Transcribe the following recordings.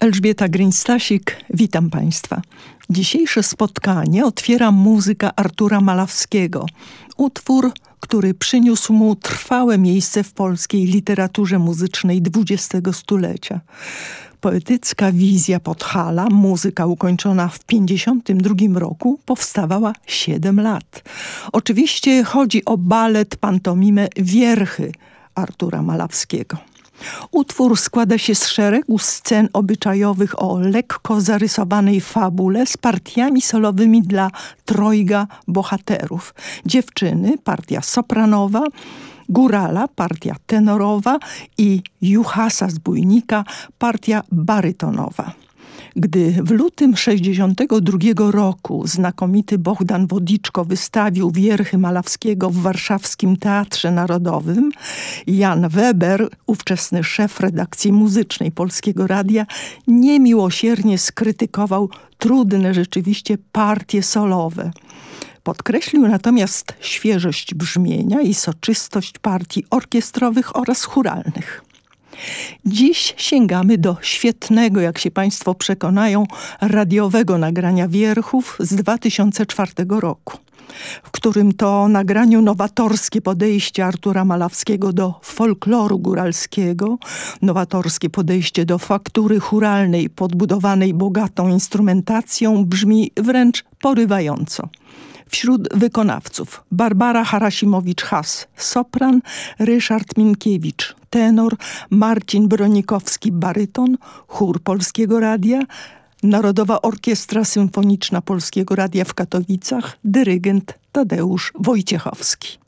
Elżbieta Gryń-Stasik, witam Państwa. Dzisiejsze spotkanie otwiera muzyka Artura Malawskiego. Utwór, który przyniósł mu trwałe miejsce w polskiej literaturze muzycznej XX stulecia. Poetycka wizja Podhala, muzyka ukończona w 1952 roku, powstawała 7 lat. Oczywiście chodzi o balet pantomimę Wierchy Artura Malawskiego. Utwór składa się z szeregu scen obyczajowych o lekko zarysowanej fabule z partiami solowymi dla trojga bohaterów. Dziewczyny, partia sopranowa, górala, partia tenorowa i juhasa zbójnika, partia barytonowa. Gdy w lutym 62 roku znakomity Bohdan Wodiczko wystawił wierchy Malawskiego w warszawskim Teatrze Narodowym, Jan Weber, ówczesny szef redakcji muzycznej Polskiego Radia, niemiłosiernie skrytykował trudne rzeczywiście partie solowe. Podkreślił natomiast świeżość brzmienia i soczystość partii orkiestrowych oraz churalnych. Dziś sięgamy do świetnego, jak się Państwo przekonają, radiowego nagrania wierchów z 2004 roku w którym to nagraniu nowatorskie podejście Artura Malawskiego do folkloru góralskiego, nowatorskie podejście do faktury churalnej podbudowanej bogatą instrumentacją brzmi wręcz porywająco. Wśród wykonawców Barbara Harasimowicz-Has, sopran, Ryszard Minkiewicz, tenor, Marcin Bronikowski, baryton, chór Polskiego Radia, Narodowa Orkiestra Symfoniczna Polskiego Radia w Katowicach, dyrygent Tadeusz Wojciechowski.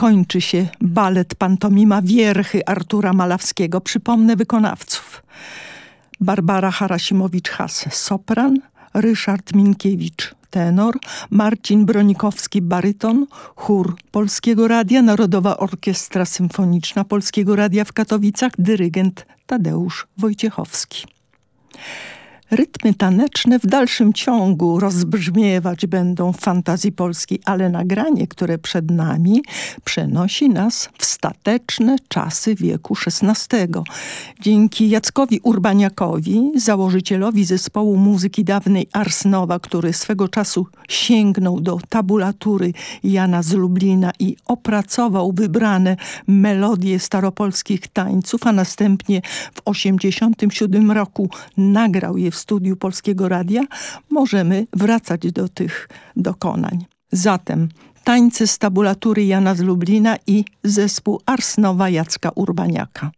Kończy się balet pantomima Wierchy Artura Malawskiego. Przypomnę wykonawców. Barbara Harasimowicz-Has, sopran, Ryszard Minkiewicz, tenor, Marcin Bronikowski, baryton, chór Polskiego Radia, Narodowa Orkiestra Symfoniczna Polskiego Radia w Katowicach, dyrygent Tadeusz Wojciechowski. Rytmy taneczne w dalszym ciągu rozbrzmiewać będą w fantazji polskiej, ale nagranie, które przed nami, przenosi nas w stateczne czasy wieku XVI. Dzięki Jackowi Urbaniakowi, założycielowi zespołu muzyki dawnej Ars Nova, który swego czasu sięgnął do tabulatury Jana z Lublina i opracował wybrane melodie staropolskich tańców, a następnie w 1987 roku nagrał je w studiu Polskiego Radia, możemy wracać do tych dokonań. Zatem tańce z tabulatury Jana z Lublina i zespół Arsnowa Jacka Urbaniaka.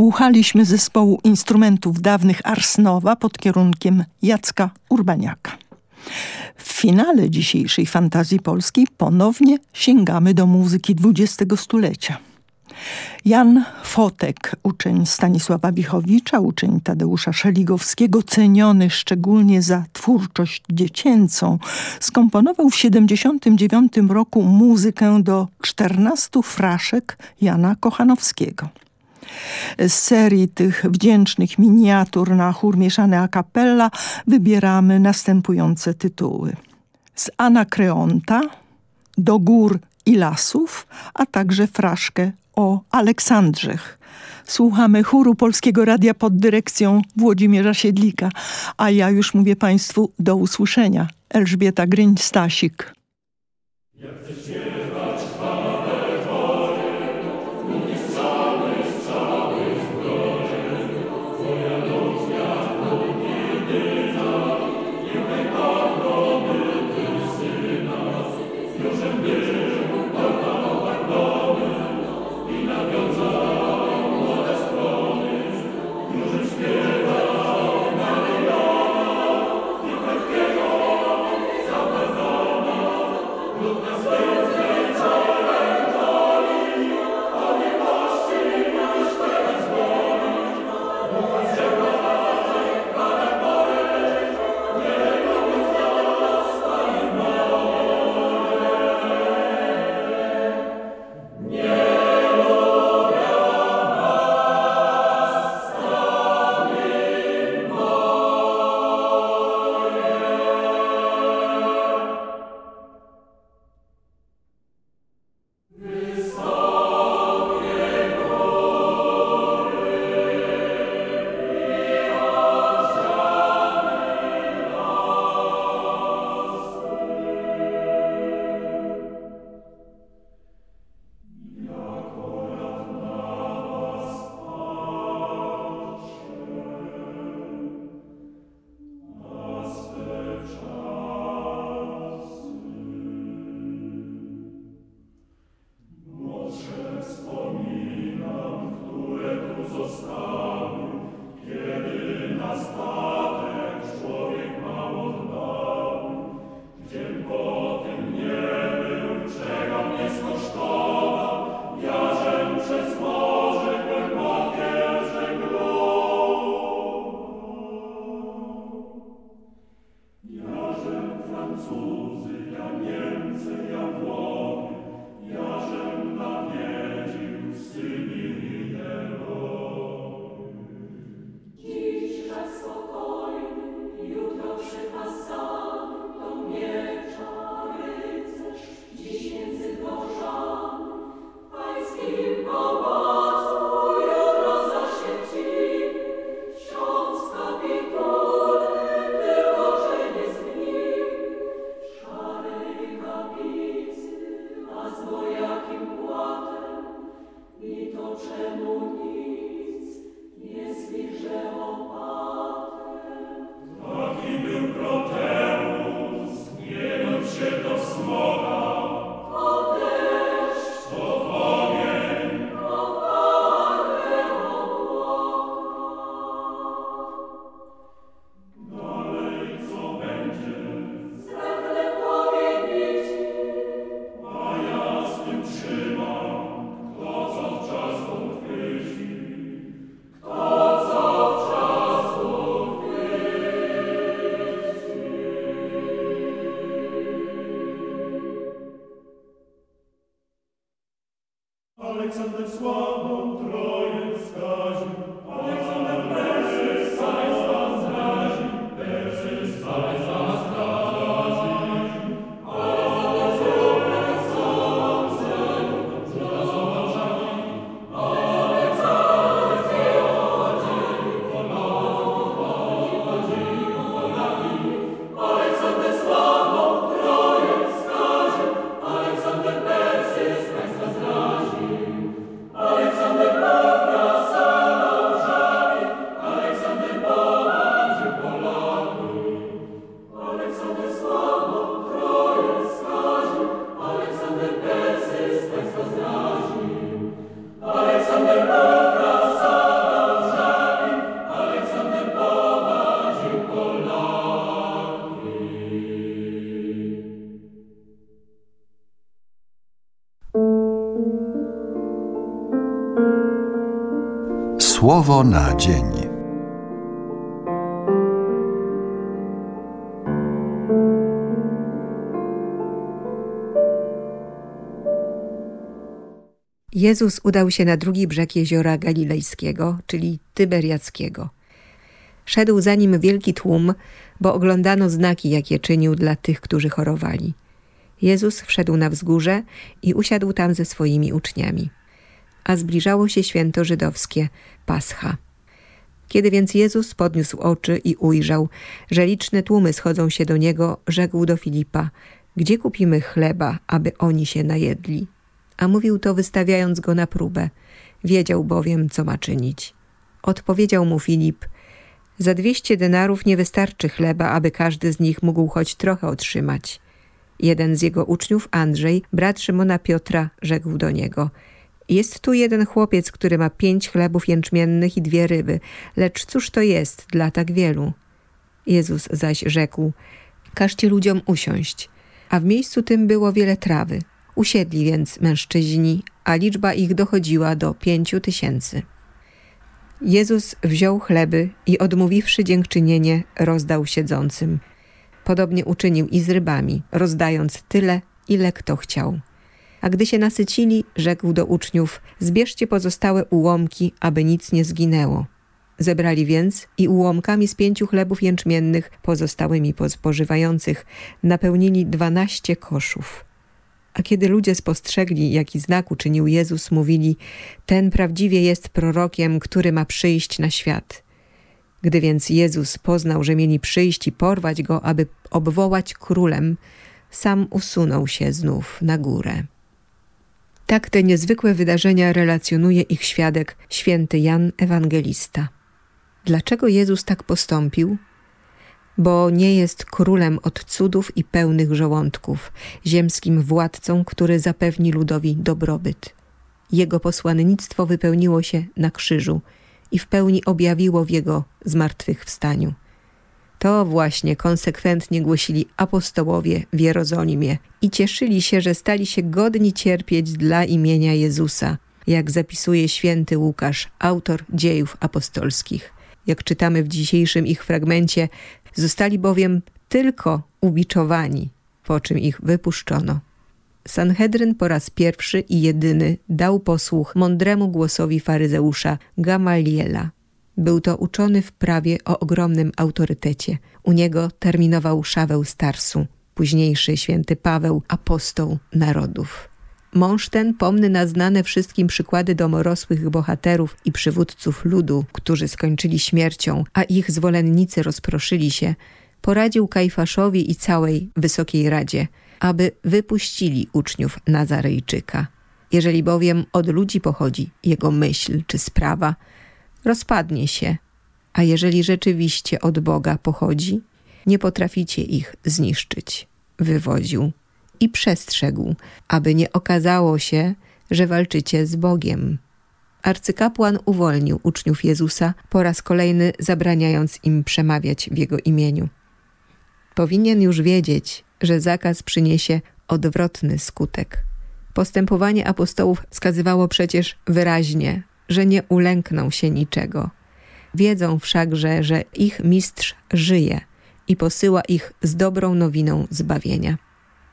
Słuchaliśmy zespołu instrumentów dawnych Arsnowa pod kierunkiem Jacka Urbaniaka. W finale dzisiejszej fantazji polskiej ponownie sięgamy do muzyki XX stulecia. Jan Fotek, uczeń Stanisława Bichowicza, uczeń Tadeusza Szeligowskiego, ceniony szczególnie za twórczość dziecięcą, skomponował w 1979 roku muzykę do 14 fraszek Jana Kochanowskiego. Z serii tych wdzięcznych miniatur na chór mieszany a cappella wybieramy następujące tytuły. Z Anakreonta, Do gór i lasów, a także fraszkę o Aleksandrzech. Słuchamy chóru Polskiego Radia pod dyrekcją Włodzimierza Siedlika, a ja już mówię Państwu do usłyszenia. Elżbieta Gryń-Stasik. Słowo na dzień. Jezus udał się na drugi brzeg jeziora galilejskiego, czyli Tyberiackiego. Szedł za nim wielki tłum, bo oglądano znaki, jakie czynił dla tych, którzy chorowali. Jezus wszedł na wzgórze i usiadł tam ze swoimi uczniami. A zbliżało się święto żydowskie, Pascha. Kiedy więc Jezus podniósł oczy i ujrzał, że liczne tłumy schodzą się do Niego, rzekł do Filipa, gdzie kupimy chleba, aby oni się najedli? A mówił to wystawiając go na próbę. Wiedział bowiem, co ma czynić. Odpowiedział mu Filip, za dwieście denarów nie wystarczy chleba, aby każdy z nich mógł choć trochę otrzymać. Jeden z jego uczniów, Andrzej, brat Szymona Piotra, rzekł do niego – jest tu jeden chłopiec, który ma pięć chlebów jęczmiennych i dwie ryby, lecz cóż to jest dla tak wielu? Jezus zaś rzekł, każcie ludziom usiąść. A w miejscu tym było wiele trawy. Usiedli więc mężczyźni, a liczba ich dochodziła do pięciu tysięcy. Jezus wziął chleby i odmówiwszy dziękczynienie, rozdał siedzącym. Podobnie uczynił i z rybami, rozdając tyle, ile kto chciał. A gdy się nasycili, rzekł do uczniów, zbierzcie pozostałe ułomki, aby nic nie zginęło. Zebrali więc i ułomkami z pięciu chlebów jęczmiennych, pozostałymi po spożywających, napełnili dwanaście koszów. A kiedy ludzie spostrzegli, jaki znak uczynił Jezus, mówili, ten prawdziwie jest prorokiem, który ma przyjść na świat. Gdy więc Jezus poznał, że mieli przyjść i porwać go, aby obwołać królem, sam usunął się znów na górę. Tak te niezwykłe wydarzenia relacjonuje ich świadek, święty Jan Ewangelista. Dlaczego Jezus tak postąpił? Bo nie jest królem od cudów i pełnych żołądków, ziemskim władcą, który zapewni ludowi dobrobyt. Jego posłannictwo wypełniło się na krzyżu i w pełni objawiło w jego zmartwychwstaniu. To właśnie konsekwentnie głosili apostołowie w Jerozolimie i cieszyli się, że stali się godni cierpieć dla imienia Jezusa, jak zapisuje święty Łukasz, autor dziejów apostolskich. Jak czytamy w dzisiejszym ich fragmencie, zostali bowiem tylko ubiczowani, po czym ich wypuszczono. Sanhedryn po raz pierwszy i jedyny dał posłuch mądremu głosowi faryzeusza Gamaliela, był to uczony w prawie o ogromnym autorytecie. U niego terminował Szaweł Starsu, późniejszy święty Paweł, apostoł narodów. Mąż ten, pomny na znane wszystkim przykłady domorosłych bohaterów i przywódców ludu, którzy skończyli śmiercią, a ich zwolennicy rozproszyli się, poradził Kajfaszowi i całej Wysokiej Radzie, aby wypuścili uczniów Nazarejczyka. Jeżeli bowiem od ludzi pochodzi jego myśl czy sprawa, rozpadnie się, a jeżeli rzeczywiście od Boga pochodzi, nie potraficie ich zniszczyć, wywodził i przestrzegł, aby nie okazało się, że walczycie z Bogiem. Arcykapłan uwolnił uczniów Jezusa, po raz kolejny zabraniając im przemawiać w Jego imieniu. Powinien już wiedzieć, że zakaz przyniesie odwrotny skutek. Postępowanie apostołów wskazywało przecież wyraźnie, że nie ulękną się niczego. Wiedzą wszakże, że ich mistrz żyje i posyła ich z dobrą nowiną zbawienia.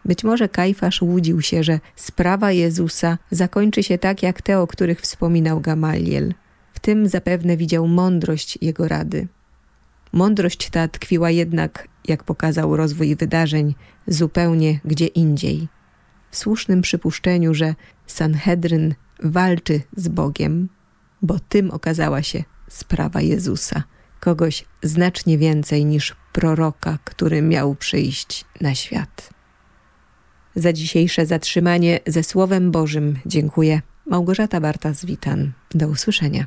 Być może Kajfasz łudził się, że sprawa Jezusa zakończy się tak jak te, o których wspominał Gamaliel. W tym zapewne widział mądrość jego rady. Mądrość ta tkwiła jednak, jak pokazał rozwój wydarzeń, zupełnie gdzie indziej. W słusznym przypuszczeniu, że Sanhedryn walczy z Bogiem, bo tym okazała się sprawa Jezusa, kogoś znacznie więcej niż proroka, który miał przyjść na świat. Za dzisiejsze zatrzymanie ze Słowem Bożym dziękuję. Małgorzata Bartas, witam. Do usłyszenia.